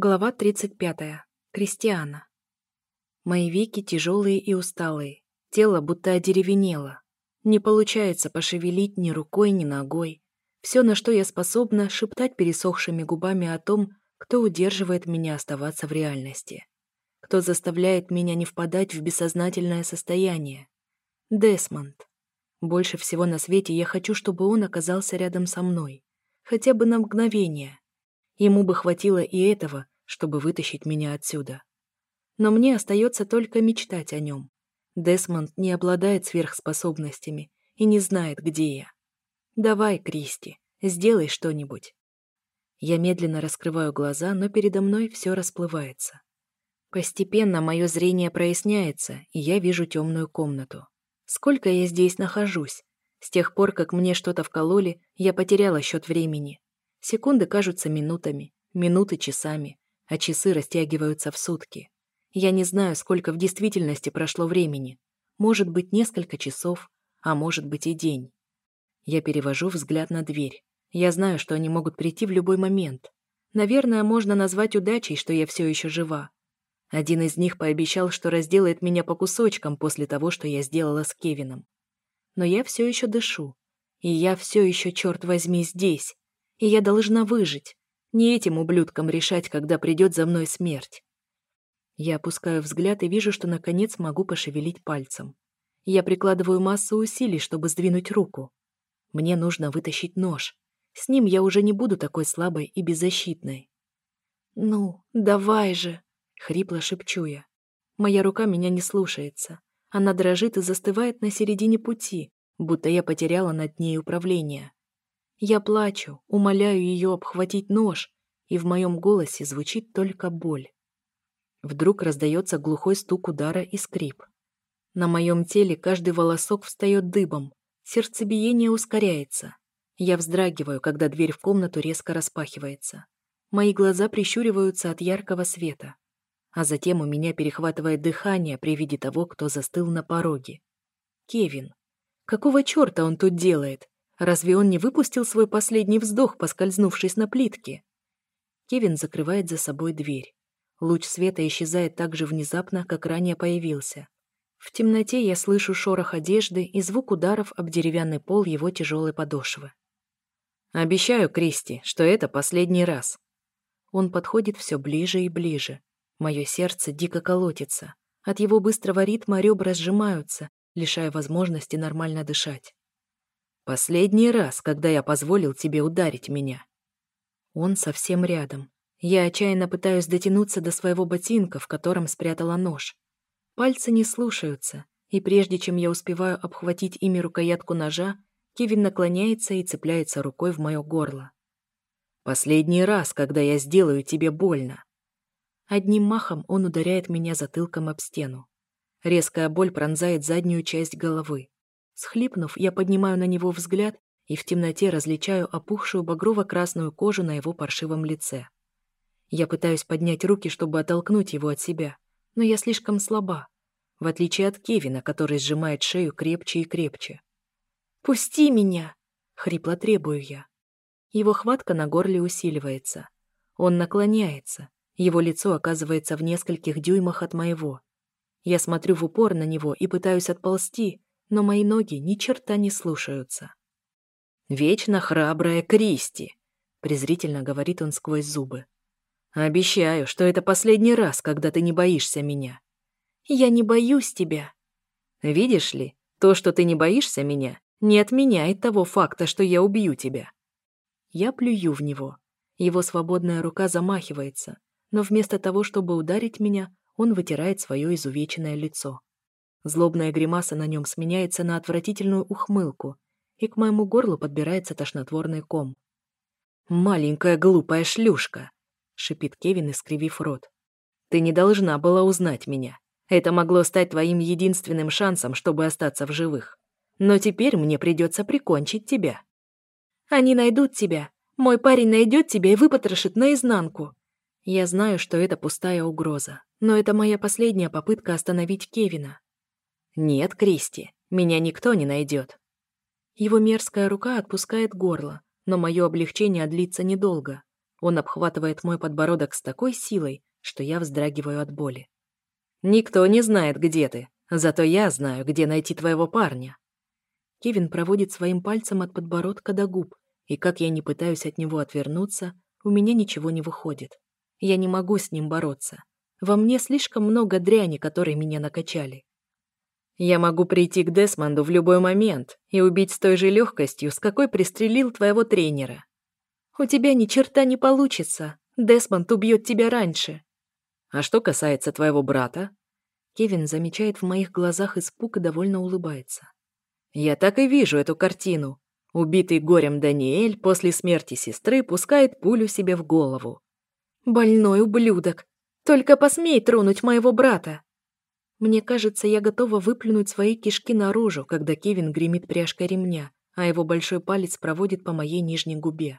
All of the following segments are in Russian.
Глава 35. Кристиана. Мои веки тяжелые и усталые. Тело будто одеревенело. Не получается пошевелить ни рукой, ни ногой. Все, на что я способна, шептать пересохшими губами о том, кто удерживает меня оставаться в реальности. Кто заставляет меня не впадать в бессознательное состояние. Десмонд. Больше всего на свете я хочу, чтобы он оказался рядом со мной. Хотя бы на мгновение Ему бы хватило и этого, чтобы вытащить меня отсюда. Но мне остается только мечтать о нем. Десмонд не обладает сверхспособностями и не знает, где я. Давай, Кристи, сделай что-нибудь. Я медленно раскрываю глаза, но передо мной все расплывается. Постепенно мое зрение проясняется, и я вижу темную комнату. Сколько я здесь нахожусь? С тех пор, как мне что-то вкололи, я потеряла счет времени. Секунды кажутся минутами, минуты часами, а часы растягиваются в сутки. Я не знаю, сколько в действительности прошло времени. Может быть, несколько часов, а может быть и день. Я перевожу взгляд на дверь. Я знаю, что они могут прийти в любой момент. Наверное, можно назвать удачей, что я все еще жива. Один из них пообещал, что разделает меня по кусочкам после того, что я сделала с Кевином. Но я все еще дышу. И я все еще, черт возьми, здесь, и я должна выжить. Не этим ублюдкам решать, когда придет за мной смерть. Я опускаю взгляд и вижу, что наконец могу пошевелить пальцем. Я прикладываю массу усилий, чтобы сдвинуть руку. Мне нужно вытащить нож. С ним я уже не буду такой слабой и беззащитной. «Ну, давай же!» — хрипло шепчу я. Моя рука меня не слушается. Она дрожит и застывает на середине пути, будто я потеряла над ней управление. Я плачу, умоляю ее обхватить нож, и в моем голосе звучит только боль. Вдруг раздается глухой стук удара и скрип. На моем теле каждый волосок встает дыбом, сердцебиение ускоряется. Я вздрагиваю, когда дверь в комнату резко распахивается. Мои глаза прищуриваются от яркого света. А затем у меня перехватывает дыхание при виде того, кто застыл на пороге. Кевин. Какого черта он тут делает? Разве он не выпустил свой последний вздох, поскользнувшись на плитке? Кевин закрывает за собой дверь. Луч света исчезает так же внезапно, как ранее появился. В темноте я слышу шорох одежды и звук ударов об деревянный пол его тяжелой подошвы. «Обещаю, Кристи, что это последний раз». Он подходит все ближе и ближе. Мое сердце дико колотится. От его быстрого ритма ребра сжимаются, лишая возможности нормально дышать. Последний раз, когда я позволил тебе ударить меня. Он совсем рядом. Я отчаянно пытаюсь дотянуться до своего ботинка, в котором спрятала нож. Пальцы не слушаются, и прежде чем я успеваю обхватить ими рукоятку ножа, Кевин наклоняется и цепляется рукой в мое горло. «Последний раз, когда я сделаю тебе больно». Одним махом он ударяет меня затылком об стену. Резкая боль пронзает заднюю часть головы. Схлипнув, я поднимаю на него взгляд и в темноте различаю опухшую багрово-красную кожу на его паршивом лице. Я пытаюсь поднять руки, чтобы оттолкнуть его от себя, но я слишком слаба, в отличие от Кевина, который сжимает шею крепче и крепче. «Пусти меня!» — хрипло требую я. Его хватка на горле усиливается. Он наклоняется. Его лицо оказывается в нескольких дюймах от моего. Я смотрю в упор на него и пытаюсь отползти, но мои ноги ни черта не слушаются. «Вечно храбрая Кристи», — презрительно говорит он сквозь зубы. «Обещаю, что это последний раз, когда ты не боишься меня». «Я не боюсь тебя». «Видишь ли, то, что ты не боишься меня, не отменяет того факта, что я убью тебя». Я плюю в него. Его свободная рука замахивается, но вместо того, чтобы ударить меня, он вытирает свое изувеченное лицо. Злобная гримаса на нем сменяется на отвратительную ухмылку, и к моему горлу подбирается тошнотворный ком. «Маленькая глупая шлюшка!» — шипит Кевин, искривив рот. «Ты не должна была узнать меня. Это могло стать твоим единственным шансом, чтобы остаться в живых. Но теперь мне придется прикончить тебя». «Они найдут тебя. Мой парень найдет тебя и выпотрошит наизнанку». Я знаю, что это пустая угроза, но это моя последняя попытка остановить Кевина. «Нет, Кристи, меня никто не найдет». Его мерзкая рука отпускает горло, но мое облегчение длится недолго. Он обхватывает мой подбородок с такой силой, что я вздрагиваю от боли. «Никто не знает, где ты, зато я знаю, где найти твоего парня». Кевин проводит своим пальцем от подбородка до губ, и как я не пытаюсь от него отвернуться, у меня ничего не выходит. Я не могу с ним бороться. Во мне слишком много дряни, которые меня накачали. Я могу прийти к Десмонду в любой момент и убить с той же легкостью, с какой пристрелил твоего тренера. У тебя ни черта не получится. Десмонд убьет тебя раньше. А что касается твоего брата? Кевин замечает в моих глазах испуг и довольно улыбается. Я так и вижу эту картину. Убитый горем Даниэль после смерти сестры пускает пулю себе в голову. Больной ублюдок. Только посмей тронуть моего брата. Мне кажется, я готова выплюнуть свои кишки наружу, когда Кевин гремит пряжкой ремня, а его большой палец проводит по моей нижней губе.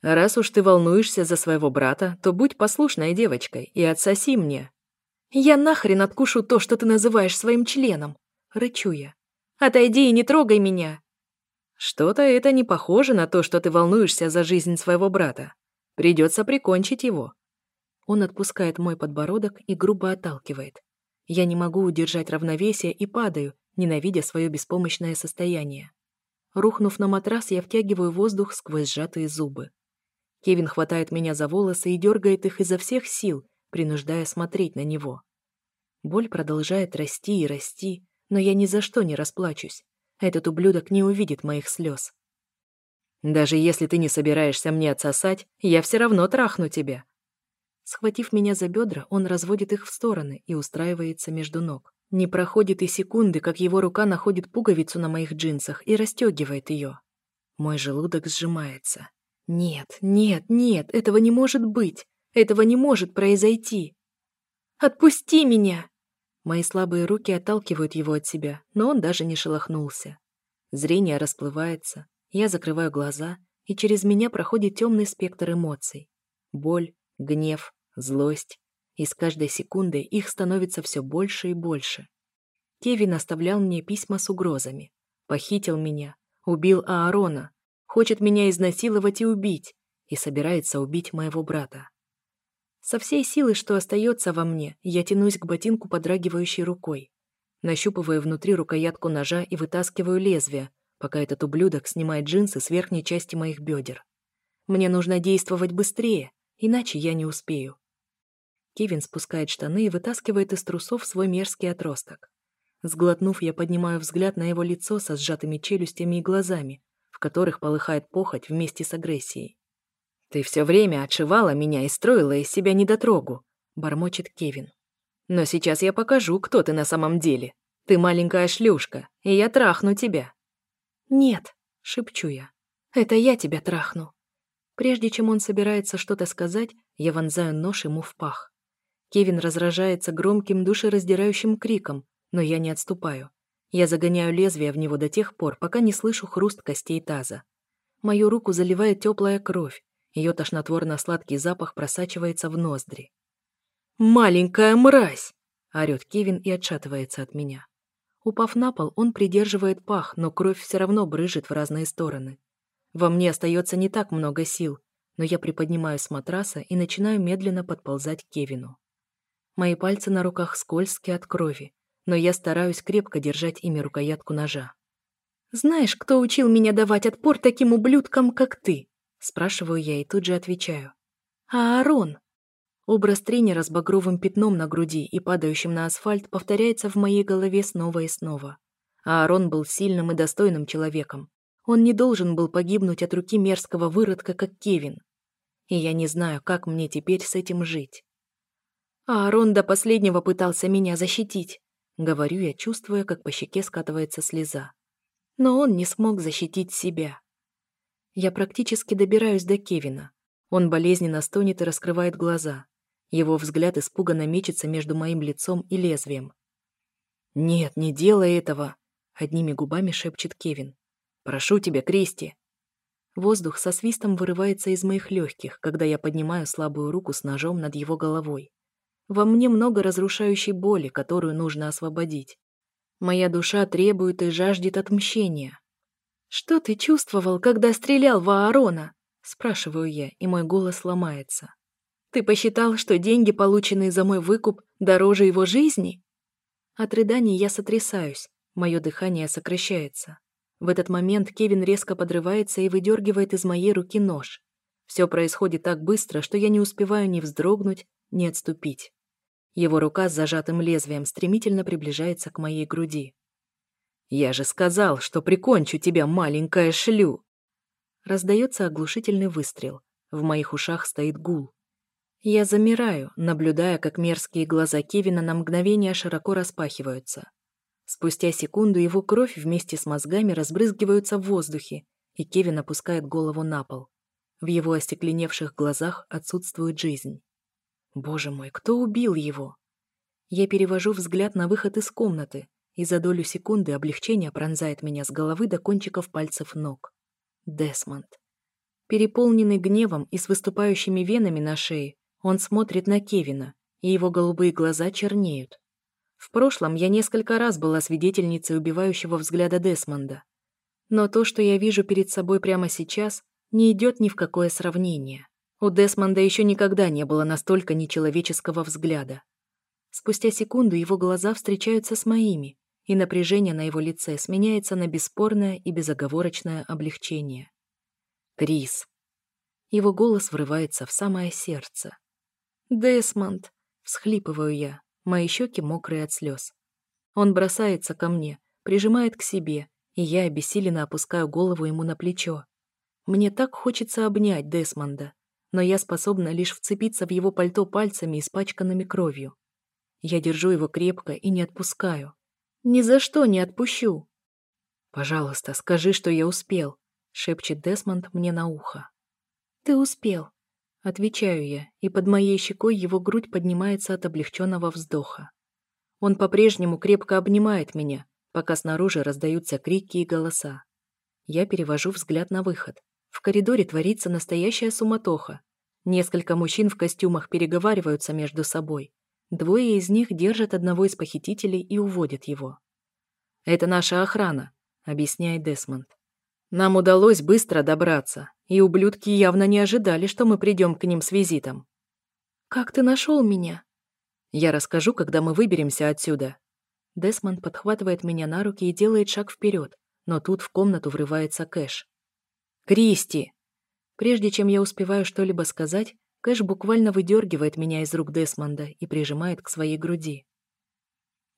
Раз уж ты волнуешься за своего брата, то будь послушной девочкой и отсоси мне. Я нахрен откушу то, что ты называешь своим членом. Рычу я. Отойди и не трогай меня. Что-то это не похоже на то, что ты волнуешься за жизнь своего брата. Придется прикончить его. Он отпускает мой подбородок и грубо отталкивает. Я не могу удержать равновесие и падаю, ненавидя свое беспомощное состояние. Рухнув на матрас, я втягиваю воздух сквозь сжатые зубы. Кевин хватает меня за волосы и дергает их изо всех сил, принуждая смотреть на него. Боль продолжает расти и расти, но я ни за что не расплачусь. Этот ублюдок не увидит моих слез. Даже если ты не собираешься мне отсосать, я все равно трахну тебя. Схватив меня за бедра, он разводит их в стороны и устраивается между ног. Не проходит и секунды, как его рука находит пуговицу на моих джинсах и расстегивает ее. Мой желудок сжимается. Нет, нет, нет, этого не может быть. Этого не может произойти. Отпусти меня! Мои слабые руки отталкивают его от себя, но он даже не шелохнулся. Зрение расплывается, я закрываю глаза, и через меня проходит темный спектр эмоций. Боль, гнев, злость. И с каждой секундой их становится все больше и больше. Кевин оставлял мне письма с угрозами. Похитил меня, убил Аарона, Хочет меня изнасиловать и убить. И собирается убить моего брата. Со всей силы, что остается во мне, я тянусь к ботинку подрагивающей рукой. Нащупываю внутри рукоятку ножа и вытаскиваю лезвие, пока этот ублюдок снимает джинсы с верхней части моих бедер. Мне нужно действовать быстрее, иначе я не успею. Кевин спускает штаны и вытаскивает из трусов свой мерзкий отросток. Сглотнув, я поднимаю взгляд на его лицо со сжатыми челюстями и глазами, в которых полыхает похоть вместе с агрессией. «Ты все время отшивала меня и строила из себя недотрогу», — бормочет Кевин. «Но сейчас я покажу, кто ты на самом деле. Ты маленькая шлюшка, и я трахну тебя». «Нет», — шепчу я, — «это я тебя трахну». Прежде чем он собирается что-то сказать, я вонзаю нож ему в пах. Кевин разражается громким душераздирающим криком, но я не отступаю. Я загоняю лезвие в него до тех пор, пока не слышу хруст костей таза. Мою руку заливает теплая кровь, ее тошнотворно-сладкий запах просачивается в ноздри. «Маленькая мразь!» — орёт Кевин и отшатывается от меня. Упав на пол, он придерживает пах, но кровь все равно брыжет в разные стороны. Во мне остается не так много сил, но я приподнимаюсь с матраса и начинаю медленно подползать к Кевину. Мои пальцы на руках скользкие от крови, но я стараюсь крепко держать ими рукоятку ножа. «Знаешь, кто учил меня давать отпор таким ублюдкам, как ты?» Спрашиваю я и тут же отвечаю. «Аарон!» Образ тренера с багровым пятном на груди и падающим на асфальт повторяется в моей голове снова и снова. Аарон был сильным и достойным человеком. Он не должен был погибнуть от руки мерзкого выродка, как Кевин. И я не знаю, как мне теперь с этим жить. Аарон до последнего пытался меня защитить. Говорю я, чувствуя, как по щеке скатывается слеза. Но он не смог защитить себя. Я практически добираюсь до Кевина. Он болезненно стонет и раскрывает глаза. Его взгляд испуганно мечется между моим лицом и лезвием. «Нет, не делай этого!» — одними губами шепчет Кевин. «Прошу тебя, Кристи!» Воздух со свистом вырывается из моих легких, когда я поднимаю слабую руку с ножом над его головой. Во мне много разрушающей боли, которую нужно освободить. Моя душа требует и жаждет отмщения. «Что ты чувствовал, когда стрелял в Аарона?» Спрашиваю я, и мой голос ломается. «Ты посчитал, что деньги, полученные за мой выкуп, дороже его жизни?» От рыданий я сотрясаюсь, мое дыхание сокращается. В этот момент Кевин резко подрывается и выдергивает из моей руки нож. Все происходит так быстро, что я не успеваю ни вздрогнуть, ни отступить. Его рука с зажатым лезвием стремительно приближается к моей груди. «Я же сказал, что прикончу тебя, маленькая шлю!» Раздается оглушительный выстрел. В моих ушах стоит гул. Я замираю, наблюдая, как мерзкие глаза Кевина на мгновение широко распахиваются. Спустя секунду его кровь вместе с мозгами разбрызгиваются в воздухе, и Кевин опускает голову на пол. В его остекленевших глазах отсутствует жизнь. Боже мой, кто убил его? Я перевожу взгляд на выход из комнаты, и за долю секунды облегчение пронзает меня с головы до кончиков пальцев ног. Десмонд. Переполненный гневом и с выступающими венами на шее, он смотрит на Кевина, и его голубые глаза чернеют. В прошлом я несколько раз была свидетельницей убивающего взгляда Десмонда. Но то, что я вижу перед собой прямо сейчас, не идет ни в какое сравнение. У Десмонда еще никогда не было настолько нечеловеческого взгляда. Спустя секунду его глаза встречаются с моими, и напряжение на его лице сменяется на бесспорное и безоговорочное облегчение. «Крис!» Его голос врывается в самое сердце. «Десмонд!» — всхлипываю я, мои щеки мокрые от слез. Он бросается ко мне, прижимает к себе, и я обессиленно опускаю голову ему на плечо. Мне так хочется обнять Десмонда, но я способна лишь вцепиться в его пальто пальцами, испачканными кровью. Я держу его крепко и не отпускаю. Ни за что не отпущу. «Пожалуйста, скажи, что я успел», — шепчет Десмонд мне на ухо. «Ты успел», — отвечаю я, и под моей щекой его грудь поднимается от облегченного вздоха. Он по-прежнему крепко обнимает меня, пока снаружи раздаются крики и голоса. Я перевожу взгляд на выход. В коридоре творится настоящая суматоха. Несколько мужчин в костюмах переговариваются между собой. Двое из них держат одного из похитителей и уводят его. «Это наша охрана», — объясняет Десмонд. «Нам удалось быстро добраться, и ублюдки явно не ожидали, что мы придем к ним с визитом». «Как ты нашел меня?» «Я расскажу, когда мы выберемся отсюда». Десмонд подхватывает меня на руки и делает шаг вперед, но тут в комнату врывается Кэш. «Кристи!» Прежде чем я успеваю что-либо сказать, Кэш буквально выдергивает меня из рук Десмонда и прижимает к своей груди.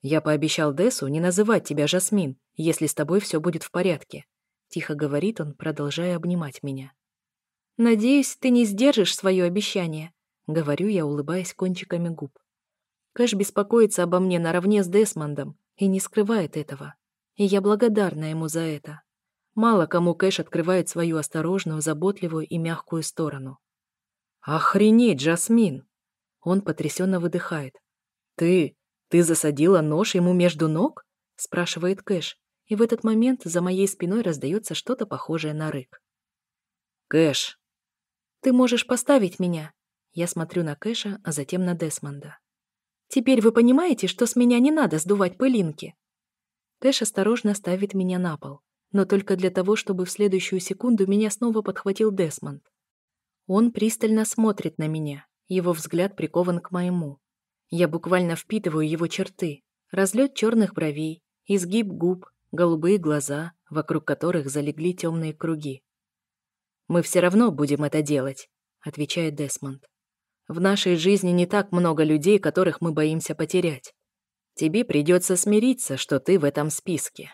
«Я пообещал Десу не называть тебя Жасмин, если с тобой все будет в порядке», — тихо говорит он, продолжая обнимать меня. «Надеюсь, ты не сдержишь свое обещание», — говорю я, улыбаясь кончиками губ. Кэш беспокоится обо мне наравне с Десмондом и не скрывает этого. И я благодарна ему за это. Мало кому Кэш открывает свою осторожную, заботливую и мягкую сторону. «Охренеть, Джасмин!» Он потрясенно выдыхает. «Ты... ты засадила нож ему между ног?» спрашивает Кэш, и в этот момент за моей спиной раздается что-то похожее на рык. «Кэш!» «Ты можешь поставить меня?» Я смотрю на Кэша, а затем на Десмонда. «Теперь вы понимаете, что с меня не надо сдувать пылинки?» Кэш осторожно ставит меня на пол, но только для того, чтобы в следующую секунду меня снова подхватил Десмонд. Он пристально смотрит на меня, его взгляд прикован к моему. Я буквально впитываю его черты. Разлет черных бровей, изгиб губ, голубые глаза, вокруг которых залегли темные круги. «Мы все равно будем это делать», — отвечает Десмонд. «В нашей жизни не так много людей, которых мы боимся потерять. Тебе придется смириться, что ты в этом списке».